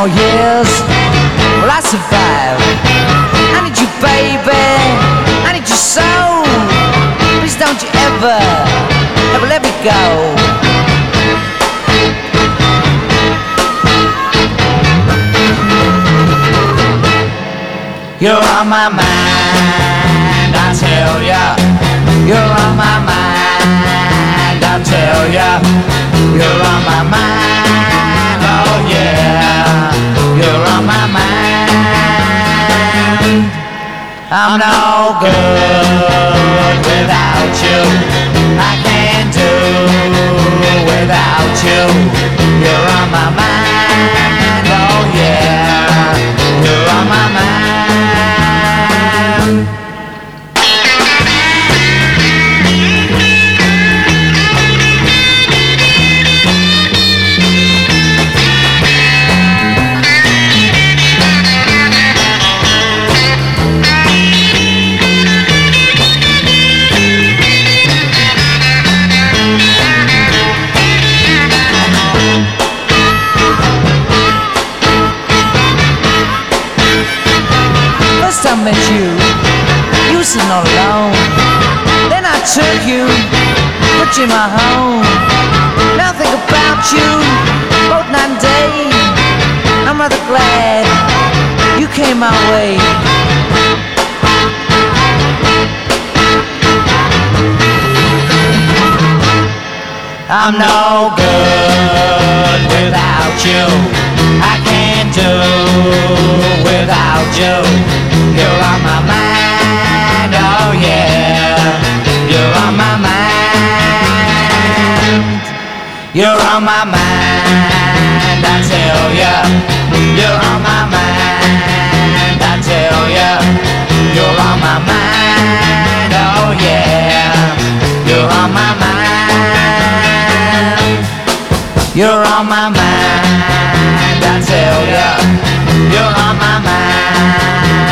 more years will I survive? I need you, baby. I need you so. Please don't you ever, ever let me go. You're on my mind, I tell ya. I'm no good without you. I can't do without you. You're on my mind, First I met you, you sitting all alone. Then I took you, put you in my home. Now think about you, both night and day. I'm rather glad you came my way. I'm no good without you. I can't do without you. You're on my mind, I tell ya. You're on my mind, I tell ya. You're on my mind, oh yeah. You're on my mind. You're on my mind, I tell ya. You're on my mind,